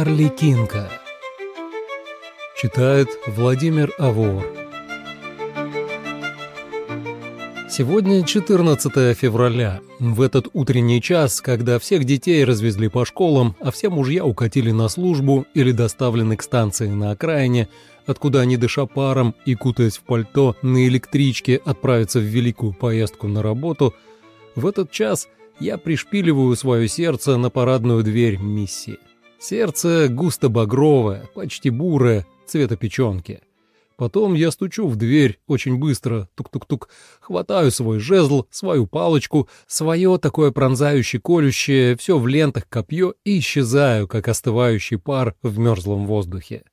Арликинка. Читает Владимир Авор. Сегодня 14 февраля. В этот утренний час, когда всех детей развезли по школам, а все мужья укатили на службу или доставлены к станции на окраине, откуда они, дыша паром и кутаясь в пальто, на электричке отправятся в великую поездку на работу, в этот час я пришпиливаю свое сердце на парадную дверь миссии. Сердце густо-багровое, почти бурое, цвета печенки. Потом я стучу в дверь очень быстро, тук-тук-тук, хватаю свой жезл, свою палочку, свое такое пронзающее колющее, все в лентах копье и исчезаю, как остывающий пар в мерзлом воздухе.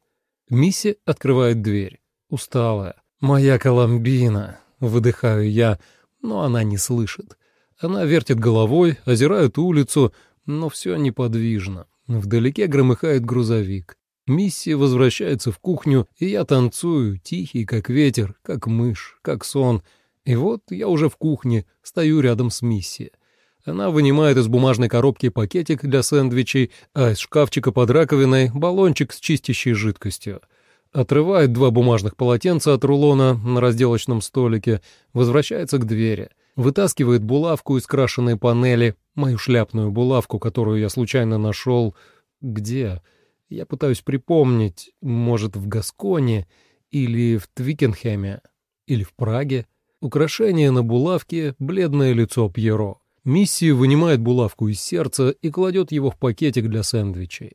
Мисси открывает дверь. Усталая. «Моя Коломбина!» — выдыхаю я, но она не слышит. Она вертит головой, озирает улицу, но все неподвижно. Вдалеке громыхает грузовик. Мисси возвращается в кухню, и я танцую, тихий, как ветер, как мышь, как сон. И вот я уже в кухне, стою рядом с Мисси. Она вынимает из бумажной коробки пакетик для сэндвичей, а из шкафчика под раковиной баллончик с чистящей жидкостью. Отрывает два бумажных полотенца от рулона на разделочном столике, возвращается к двери, вытаскивает булавку из крашеной панели, мою шляпную булавку, которую я случайно нашел... Где? Я пытаюсь припомнить, может, в Гасконе или в Твикенхеме, или в Праге. Украшение на булавке — бледное лицо Пьеро. Мисси вынимает булавку из сердца и кладет его в пакетик для сэндвичей.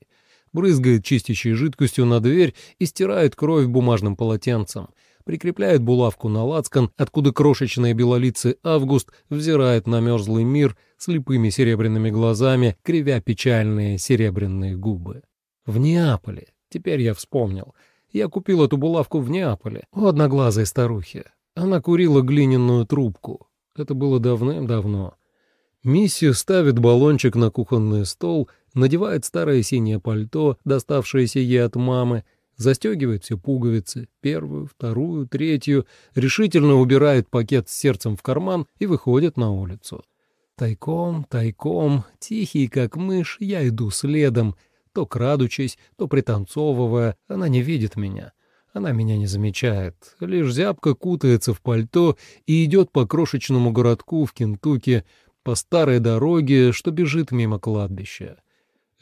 Брызгает чистящей жидкостью на дверь и стирает кровь бумажным полотенцем. Прикрепляет булавку на лацкан, откуда крошечные белолицы Август взирает на мерзлый мир слепыми серебряными глазами, кривя печальные серебряные губы. В Неаполе. Теперь я вспомнил. Я купил эту булавку в Неаполе у одноглазой старухи. Она курила глиняную трубку. Это было давным-давно. Миссия ставит баллончик на кухонный стол, надевает старое синее пальто, доставшееся ей от мамы, застегивает все пуговицы, первую, вторую, третью, решительно убирает пакет с сердцем в карман и выходит на улицу. Тайком, тайком, тихий как мышь, я иду следом, то крадучись, то пританцовывая, она не видит меня. Она меня не замечает, лишь зябко кутается в пальто и идет по крошечному городку в Кентукки, по старой дороге, что бежит мимо кладбища.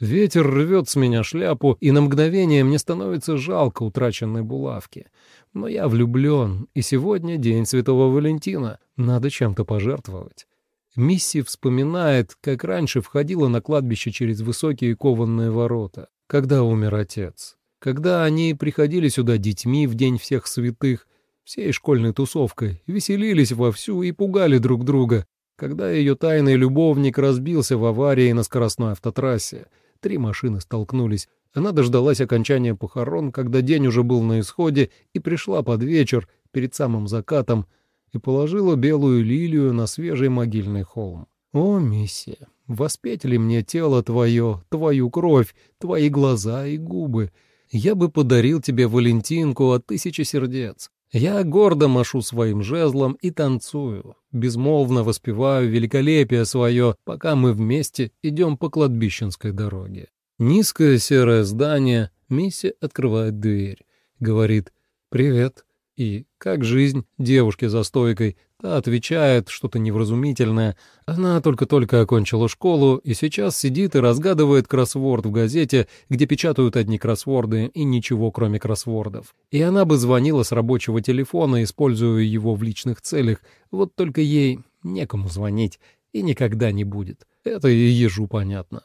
Ветер рвет с меня шляпу, и на мгновение мне становится жалко утраченной булавки. Но я влюблен, и сегодня день Святого Валентина, надо чем-то пожертвовать. Мисси вспоминает, как раньше входила на кладбище через высокие кованные ворота, когда умер отец. Когда они приходили сюда детьми в День всех святых, всей школьной тусовкой, веселились вовсю и пугали друг друга, когда ее тайный любовник разбился в аварии на скоростной автотрассе. Три машины столкнулись. Она дождалась окончания похорон, когда день уже был на исходе, и пришла под вечер, перед самым закатом, и положила белую лилию на свежий могильный холм. «О, миссия, воспеть ли мне тело твое, твою кровь, твои глаза и губы? Я бы подарил тебе Валентинку от тысячи сердец. Я гордо машу своим жезлом и танцую, безмолвно воспеваю великолепие свое, пока мы вместе идем по кладбищенской дороге. Низкое серое здание, Мисси открывает дверь, говорит «Привет» и «Как жизнь?» девушке за стойкой, Отвечает что-то невразумительное. Она только-только окончила школу и сейчас сидит и разгадывает кроссворд в газете, где печатают одни кроссворды и ничего, кроме кроссвордов. И она бы звонила с рабочего телефона, используя его в личных целях, вот только ей некому звонить и никогда не будет. Это и ежу понятно.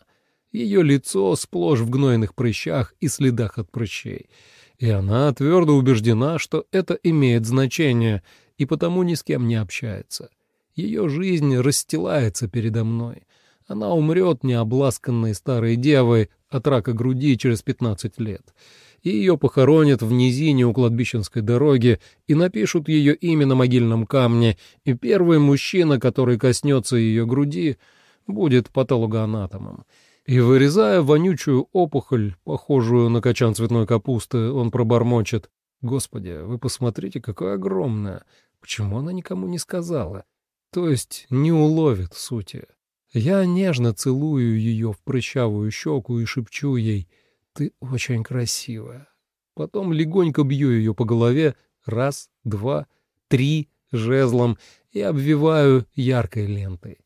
Ее лицо сплошь в гнойных прыщах и следах от прыщей. И она твердо убеждена, что это имеет значение — и потому ни с кем не общается. Ее жизнь расстилается передо мной. Она умрет необласканной старой девой от рака груди через 15 лет. И ее похоронят в низине у кладбищенской дороги и напишут ее имя на могильном камне, и первый мужчина, который коснется ее груди, будет патологоанатомом. И, вырезая вонючую опухоль, похожую на качан цветной капусты, он пробормочет. «Господи, вы посмотрите, какая огромная! Почему она никому не сказала? То есть не уловит сути. Я нежно целую ее в прыщавую щеку и шепчу ей ты очень красивая. Потом легонько бью ее по голове, раз, два, три, жезлом, и обвиваю яркой лентой.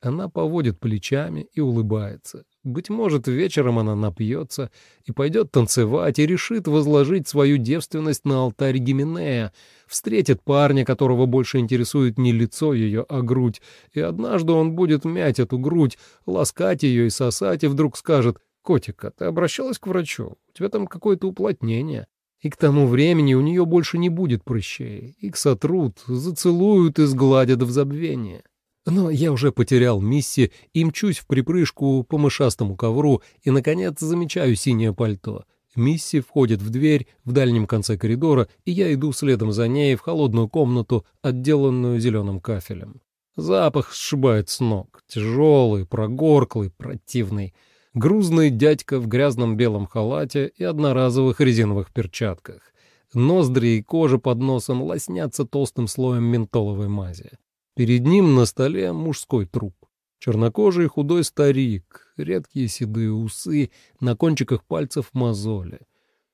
Она поводит плечами и улыбается. Быть может, вечером она напьется и пойдет танцевать и решит возложить свою девственность на алтарь Гименея, встретит парня, которого больше интересует не лицо ее, а грудь, и однажды он будет мять эту грудь, ласкать ее и сосать, и вдруг скажет «Котика, ты обращалась к врачу? У тебя там какое-то уплотнение». И к тому времени у нее больше не будет прыщей. Их сотрут, зацелуют и сгладят в забвение. Но я уже потерял Мисси и мчусь в припрыжку по мышастому ковру и, наконец, замечаю синее пальто. Мисси входит в дверь в дальнем конце коридора, и я иду следом за ней в холодную комнату, отделанную зеленым кафелем. Запах сшибает с ног, тяжелый, прогорклый, противный. Грузный дядька в грязном белом халате и одноразовых резиновых перчатках. Ноздри и кожа под носом лоснятся толстым слоем ментоловой мази. Перед ним на столе мужской труп. Чернокожий худой старик, редкие седые усы, на кончиках пальцев мозоли.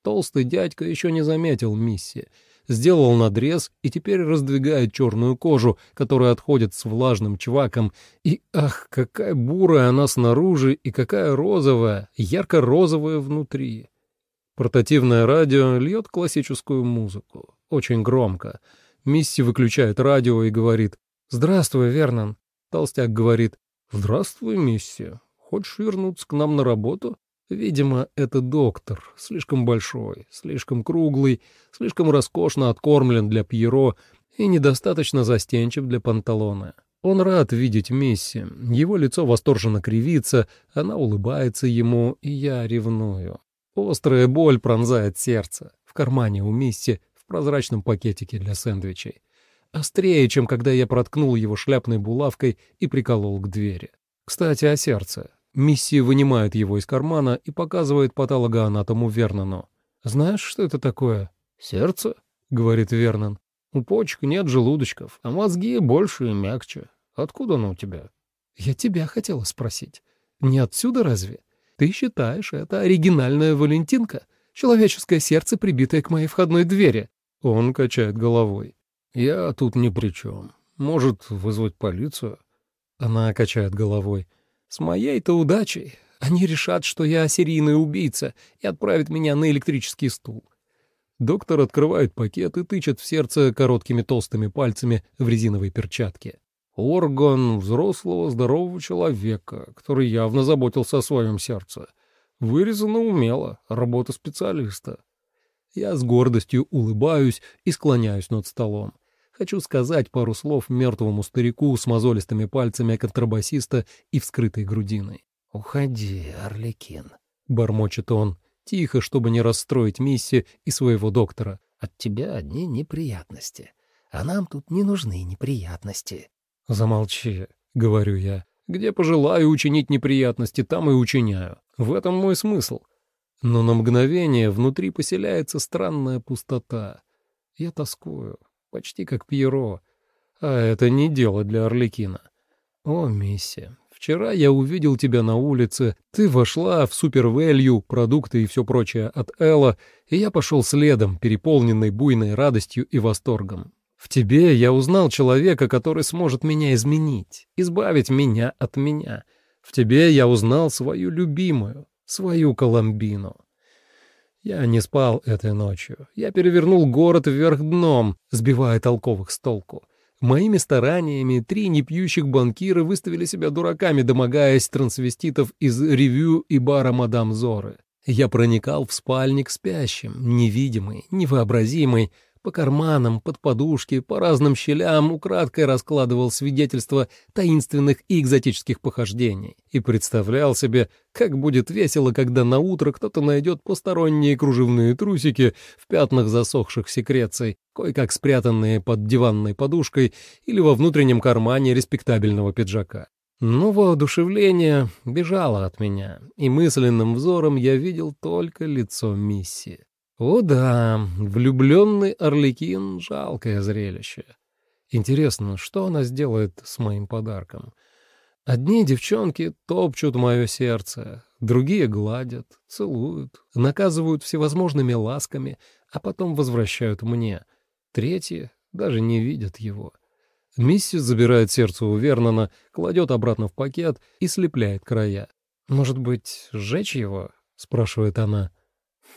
Толстый дядька еще не заметил миссии. Сделал надрез и теперь раздвигает черную кожу, которая отходит с влажным чваком. И ах, какая бурая она снаружи и какая розовая, ярко-розовая внутри. Портативное радио льет классическую музыку. Очень громко. Мисси выключает радио и говорит «Здравствуй, Вернон», — толстяк говорит. «Здравствуй, миссия. Хочешь вернуться к нам на работу?» Видимо, это доктор, слишком большой, слишком круглый, слишком роскошно откормлен для Пьеро и недостаточно застенчив для Панталона. Он рад видеть Мисси, его лицо восторженно кривится, она улыбается ему, и я ревную. Острая боль пронзает сердце. В кармане у Мисси в прозрачном пакетике для сэндвичей острее, чем когда я проткнул его шляпной булавкой и приколол к двери. Кстати, о сердце. Мисси вынимает его из кармана и показывает патологоанатому Вернону. «Знаешь, что это такое?» «Сердце», — говорит Вернон. «У почек нет желудочков, а мозги больше и мягче. Откуда оно у тебя?» «Я тебя хотела спросить. Не отсюда разве? Ты считаешь, это оригинальная Валентинка? Человеческое сердце, прибитое к моей входной двери?» Он качает головой. «Я тут ни при чем. Может, вызвать полицию?» Она качает головой. «С моей-то удачей. Они решат, что я серийный убийца, и отправят меня на электрический стул». Доктор открывает пакет и тычет в сердце короткими толстыми пальцами в резиновой перчатке. Орган взрослого здорового человека, который явно заботился о своем сердце. Вырезано умело, работа специалиста. Я с гордостью улыбаюсь и склоняюсь над столом. Хочу сказать пару слов мертвому старику с мозолистыми пальцами контрабасиста и вскрытой грудиной. «Уходи, Орликин», — бормочет он, тихо, чтобы не расстроить Мисси и своего доктора. «От тебя одни неприятности, а нам тут не нужны неприятности». «Замолчи», — говорю я. «Где пожелаю учинить неприятности, там и учиняю. В этом мой смысл». Но на мгновение внутри поселяется странная пустота. Я тоскую, почти как Пьеро. А это не дело для Орликина. О, Мисси, вчера я увидел тебя на улице, ты вошла в супервелью, продукты и все прочее от Элла, и я пошел следом, переполненный буйной радостью и восторгом. В тебе я узнал человека, который сможет меня изменить, избавить меня от меня. В тебе я узнал свою любимую, свою Коломбину. Я не спал этой ночью. Я перевернул город вверх дном, сбивая толковых с толку. Моими стараниями три непьющих банкира выставили себя дураками, домогаясь трансвеститов из ревю и бара «Мадам Зоры». Я проникал в спальник спящим, невидимый, невообразимый, по карманам, под подушки, по разным щелям украдкой раскладывал свидетельства таинственных и экзотических похождений и представлял себе, как будет весело, когда на утро кто-то найдет посторонние кружевные трусики в пятнах засохших секреций, кое-как спрятанные под диванной подушкой или во внутреннем кармане респектабельного пиджака. Но воодушевление бежало от меня, и мысленным взором я видел только лицо Мисси. О да, влюбленный Орликин — жалкое зрелище. Интересно, что она сделает с моим подарком? Одни девчонки топчут мое сердце, другие гладят, целуют, наказывают всевозможными ласками, а потом возвращают мне. Третьи даже не видят его. Миссис забирает сердце у Вернона, кладет обратно в пакет и слепляет края. «Может быть, сжечь его?» — спрашивает она.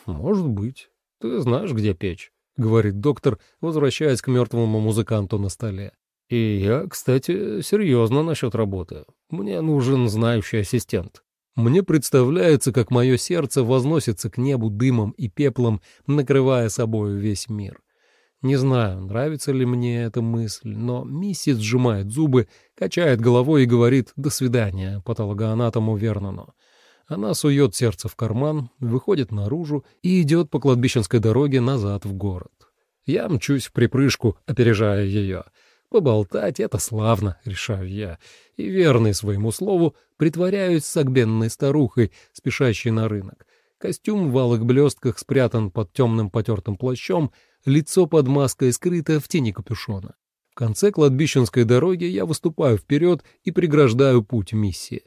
«Может быть. Ты знаешь, где печь», — говорит доктор, возвращаясь к мертвому музыканту на столе. «И я, кстати, серьезно насчет работы. Мне нужен знающий ассистент». Мне представляется, как мое сердце возносится к небу дымом и пеплом, накрывая собою весь мир. Не знаю, нравится ли мне эта мысль, но миссис сжимает зубы, качает головой и говорит «до свидания» патологоанатому Вернону. Она сует сердце в карман, выходит наружу и идет по кладбищенской дороге назад в город. Я мчусь в припрыжку, опережая ее. Поболтать — это славно, решаю я, и верный своему слову притворяюсь согбенной старухой, спешащей на рынок. Костюм в алых блестках спрятан под темным потертым плащом — лицо под маской скрыто в тени капюшона. В конце кладбищенской дороги я выступаю вперед и преграждаю путь миссии.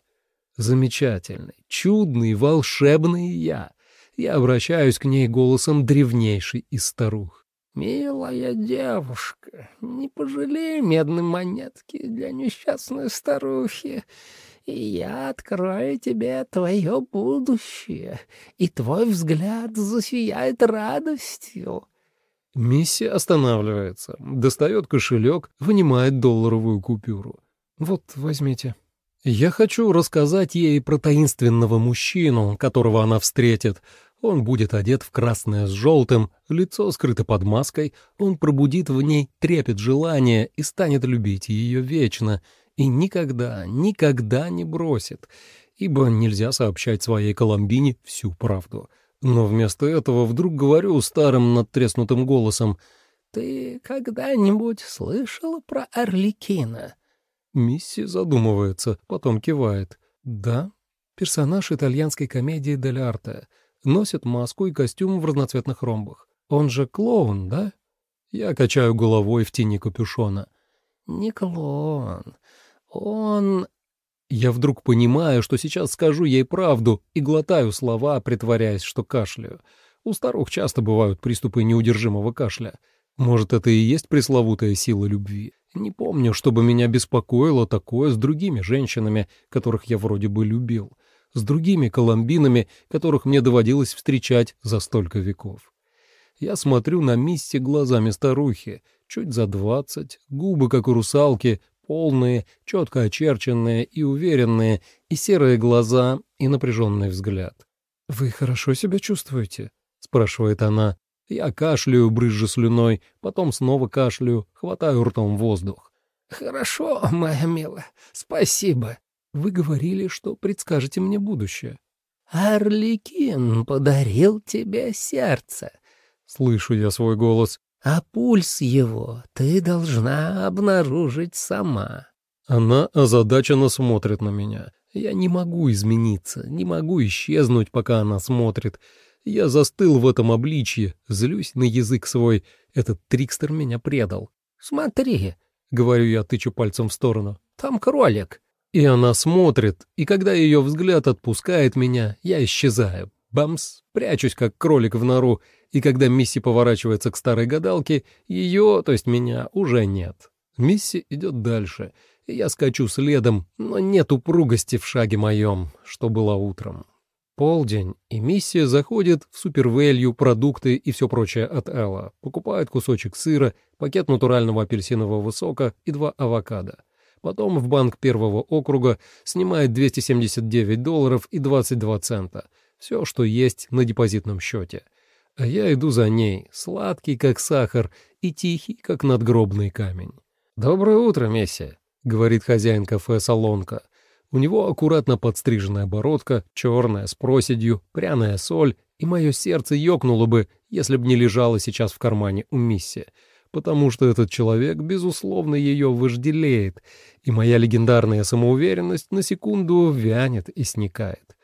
Замечательный, чудный, волшебный я. Я обращаюсь к ней голосом древнейшей из старух. «Милая девушка, не пожалей медной монетки для несчастной старухи, и я открою тебе твое будущее, и твой взгляд засияет радостью. Миссия останавливается, достает кошелек, вынимает долларовую купюру. «Вот, возьмите». Я хочу рассказать ей про таинственного мужчину, которого она встретит. Он будет одет в красное с желтым, лицо скрыто под маской, он пробудит в ней трепет желания и станет любить ее вечно, и никогда, никогда не бросит, ибо нельзя сообщать своей Коломбине всю правду — но вместо этого вдруг говорю старым надтреснутым голосом, «Ты когда-нибудь слышала про Орликина?» Мисси задумывается, потом кивает. «Да, персонаж итальянской комедии «Дель Арте». Носит маску и костюм в разноцветных ромбах. Он же клоун, да?» Я качаю головой в тени капюшона. «Не клоун. Он я вдруг понимаю, что сейчас скажу ей правду и глотаю слова, притворяясь, что кашляю. У старух часто бывают приступы неудержимого кашля. Может, это и есть пресловутая сила любви. Не помню, чтобы меня беспокоило такое с другими женщинами, которых я вроде бы любил, с другими коломбинами, которых мне доводилось встречать за столько веков. Я смотрю на Мисси глазами старухи, чуть за двадцать, губы, как у русалки, полные, четко очерченные и уверенные, и серые глаза, и напряженный взгляд. «Вы хорошо себя чувствуете?» — спрашивает она. Я кашляю, брызжу слюной, потом снова кашляю, хватаю ртом воздух. «Хорошо, моя милая, спасибо. Вы говорили, что предскажете мне будущее». «Орликин подарил тебе сердце», — слышу я свой голос а пульс его ты должна обнаружить сама». Она озадаченно смотрит на меня. Я не могу измениться, не могу исчезнуть, пока она смотрит. Я застыл в этом обличье, злюсь на язык свой. Этот трикстер меня предал. «Смотри», — говорю я, тычу пальцем в сторону, — «там кролик». И она смотрит, и когда ее взгляд отпускает меня, я исчезаю. Бамс, прячусь, как кролик в нору, и когда Мисси поворачивается к старой гадалке, ее, то есть меня, уже нет. Мисси идет дальше, и я скачу следом, но нет упругости в шаге моем, что было утром. Полдень, и Миссия заходит в супервелью, продукты и все прочее от Элла, покупает кусочек сыра, пакет натурального апельсинового сока и два авокадо. Потом в банк первого округа снимает 279 долларов и 22 цента, все, что есть на депозитном счете — а я иду за ней, сладкий, как сахар, и тихий, как надгробный камень. «Доброе утро, Месси», — говорит хозяин кафе «Солонка». У него аккуратно подстриженная бородка, черная, с проседью, пряная соль, и мое сердце ёкнуло бы, если б не лежало сейчас в кармане у Мисси, потому что этот человек, безусловно, ее вожделеет, и моя легендарная самоуверенность на секунду вянет и сникает.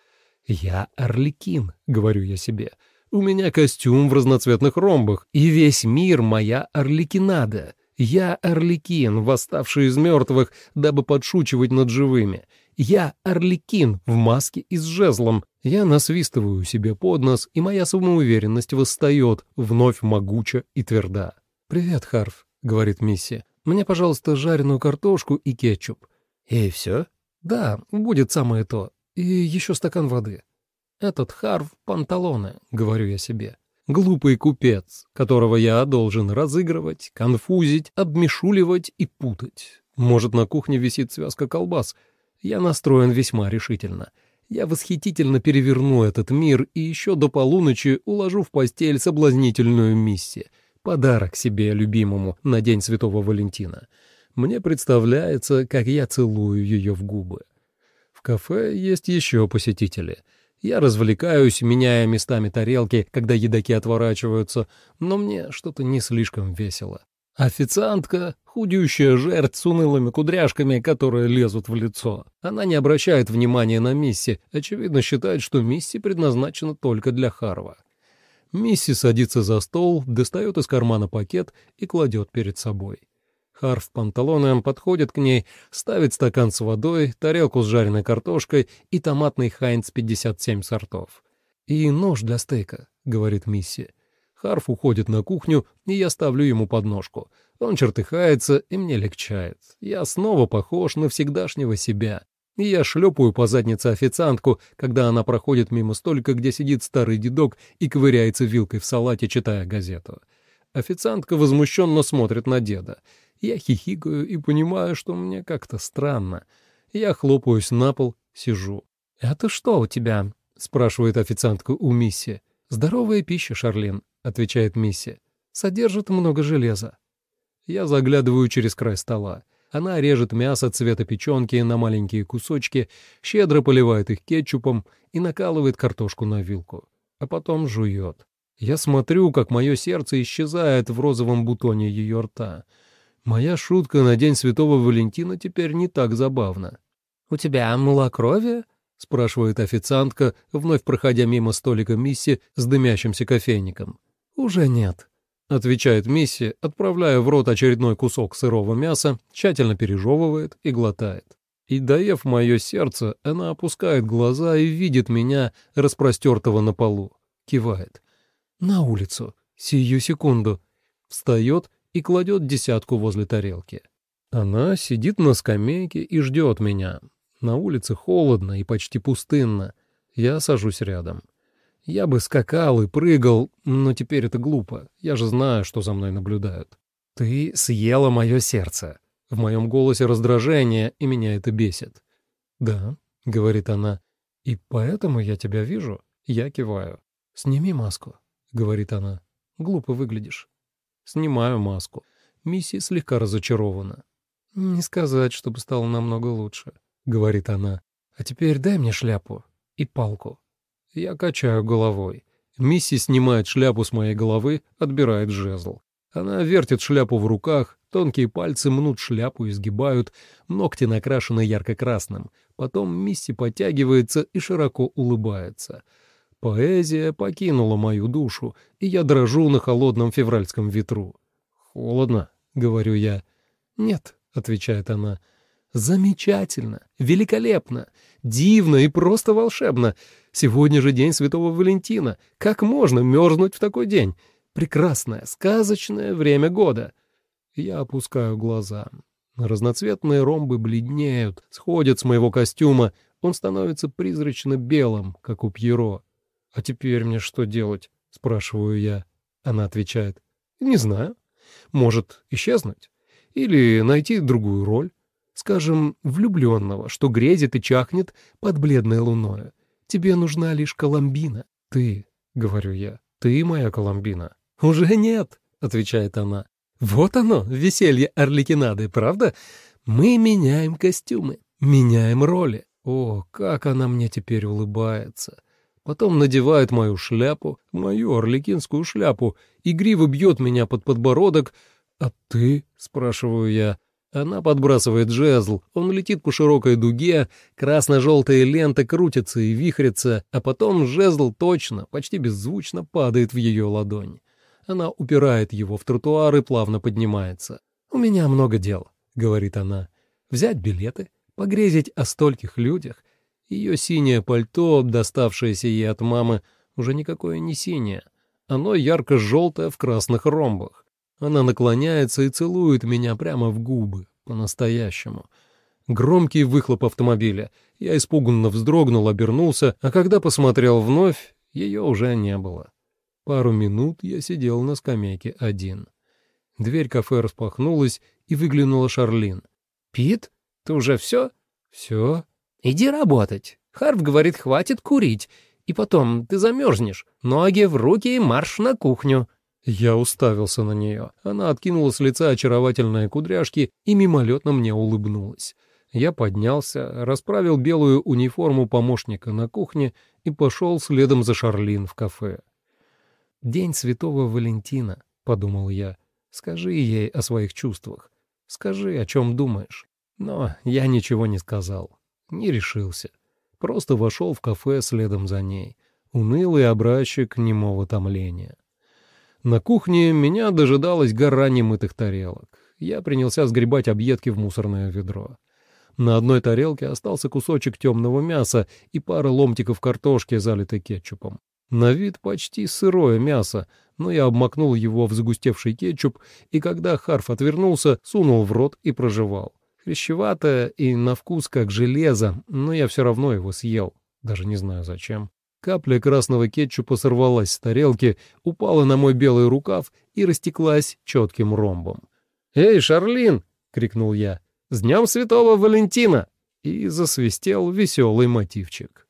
«Я Орликин», — говорю я себе, — у меня костюм в разноцветных ромбах, и весь мир моя орликинада. Я Орликин, восставший из мертвых, дабы подшучивать над живыми. Я Орликин в маске и с жезлом. Я насвистываю себе под нос, и моя самоуверенность восстает, вновь могуча и тверда. «Привет, Харф», — говорит Мисси. «Мне, пожалуйста, жареную картошку и кетчуп». «И все?» «Да, будет самое то. И еще стакан воды». «Этот Харф панталоны», — говорю я себе. Глупый купец, которого я должен разыгрывать, конфузить, обмешуливать и путать. Может, на кухне висит связка колбас. Я настроен весьма решительно. Я восхитительно переверну этот мир и еще до полуночи уложу в постель соблазнительную миссию. Подарок себе любимому на День Святого Валентина. Мне представляется, как я целую ее в губы. В кафе есть еще посетители — я развлекаюсь, меняя местами тарелки, когда едоки отворачиваются, но мне что-то не слишком весело. Официантка — худющая жертв с унылыми кудряшками, которые лезут в лицо. Она не обращает внимания на Мисси, очевидно считает, что Мисси предназначена только для Харва. Мисси садится за стол, достает из кармана пакет и кладет перед собой. Харф панталоном подходит к ней, ставит стакан с водой, тарелку с жареной картошкой и томатный Хайнц 57 сортов. «И нож для стейка», — говорит Мисси. Харф уходит на кухню, и я ставлю ему подножку. Он чертыхается, и мне легчает. Я снова похож на всегдашнего себя. И я шлепаю по заднице официантку, когда она проходит мимо столика, где сидит старый дедок и ковыряется вилкой в салате, читая газету. Официантка возмущенно смотрит на деда. Я хихикаю и понимаю, что мне как-то странно. Я хлопаюсь на пол, сижу. «Это что у тебя?» — спрашивает официантка у Мисси. «Здоровая пища, Шарлин», — отвечает Мисси. «Содержит много железа». Я заглядываю через край стола. Она режет мясо цвета печенки на маленькие кусочки, щедро поливает их кетчупом и накалывает картошку на вилку. А потом жует. Я смотрю, как мое сердце исчезает в розовом бутоне ее рта — Моя шутка на День Святого Валентина теперь не так забавна. «У тебя малокровие?» — спрашивает официантка, вновь проходя мимо столика Мисси с дымящимся кофейником. «Уже нет», — отвечает Мисси, отправляя в рот очередной кусок сырого мяса, тщательно пережевывает и глотает. И, доев мое сердце, она опускает глаза и видит меня, распростертого на полу. Кивает. «На улицу. Сию секунду». Встает и кладет десятку возле тарелки. Она сидит на скамейке и ждет меня. На улице холодно и почти пустынно. Я сажусь рядом. Я бы скакал и прыгал, но теперь это глупо. Я же знаю, что за мной наблюдают. «Ты съела мое сердце». В моем голосе раздражение, и меня это бесит. «Да», — говорит она, — «и поэтому я тебя вижу». Я киваю. «Сними маску», — говорит она. «Глупо выглядишь». Снимаю маску. Мисси слегка разочарована. «Не сказать, чтобы стало намного лучше», — говорит она. «А теперь дай мне шляпу и палку». Я качаю головой. Мисси снимает шляпу с моей головы, отбирает жезл. Она вертит шляпу в руках, тонкие пальцы мнут шляпу и сгибают, ногти накрашены ярко-красным. Потом Мисси подтягивается и широко улыбается — Поэзия покинула мою душу, и я дрожу на холодном февральском ветру. «Холодно», — говорю я. «Нет», — отвечает она. «Замечательно, великолепно, дивно и просто волшебно. Сегодня же день Святого Валентина. Как можно мерзнуть в такой день? Прекрасное, сказочное время года». Я опускаю глаза. Разноцветные ромбы бледнеют, сходят с моего костюма. Он становится призрачно белым, как у Пьеро. «А теперь мне что делать?» — спрашиваю я. Она отвечает. «Не знаю. Может, исчезнуть? Или найти другую роль? Скажем, влюбленного, что грезит и чахнет под бледной луной. Тебе нужна лишь Коломбина. Ты, — говорю я, — ты моя Коломбина». «Уже нет», — отвечает она. «Вот оно, веселье Орликинады, правда? Мы меняем костюмы, меняем роли. О, как она мне теперь улыбается!» Потом надевает мою шляпу, мою орликинскую шляпу, игриво бьет меня под подбородок. «А ты?» — спрашиваю я. Она подбрасывает жезл, он летит по широкой дуге, красно-желтые ленты крутятся и вихрятся, а потом жезл точно, почти беззвучно падает в ее ладонь. Она упирает его в тротуар и плавно поднимается. «У меня много дел», — говорит она. «Взять билеты, погрезить о стольких людях. Ее синее пальто, доставшееся ей от мамы, уже никакое не синее. Оно ярко-желтое в красных ромбах. Она наклоняется и целует меня прямо в губы, по-настоящему. Громкий выхлоп автомобиля. Я испуганно вздрогнул, обернулся, а когда посмотрел вновь, ее уже не было. Пару минут я сидел на скамейке один. Дверь кафе распахнулась, и выглянула Шарлин. «Пит, ты уже все?» «Все?» «Иди работать. Харв говорит, хватит курить. И потом, ты замерзнешь. Ноги в руки и марш на кухню». Я уставился на нее. Она откинула с лица очаровательные кудряшки и мимолетно мне улыбнулась. Я поднялся, расправил белую униформу помощника на кухне и пошел следом за Шарлин в кафе. «День Святого Валентина», — подумал я. «Скажи ей о своих чувствах. Скажи, о чем думаешь». Но я ничего не сказал. Не решился. Просто вошел в кафе следом за ней. Унылый образчик немого томления. На кухне меня дожидалась гора немытых тарелок. Я принялся сгребать объедки в мусорное ведро. На одной тарелке остался кусочек темного мяса и пара ломтиков картошки, залитой кетчупом. На вид почти сырое мясо, но я обмакнул его в загустевший кетчуп, и когда Харф отвернулся, сунул в рот и прожевал. Хрящевато и на вкус как железо, но я все равно его съел, даже не знаю зачем. Капля красного кетчупа сорвалась с тарелки, упала на мой белый рукав и растеклась четким ромбом. «Эй, Шарлин!» — крикнул я. «С днем Святого Валентина!» И засвистел веселый мотивчик.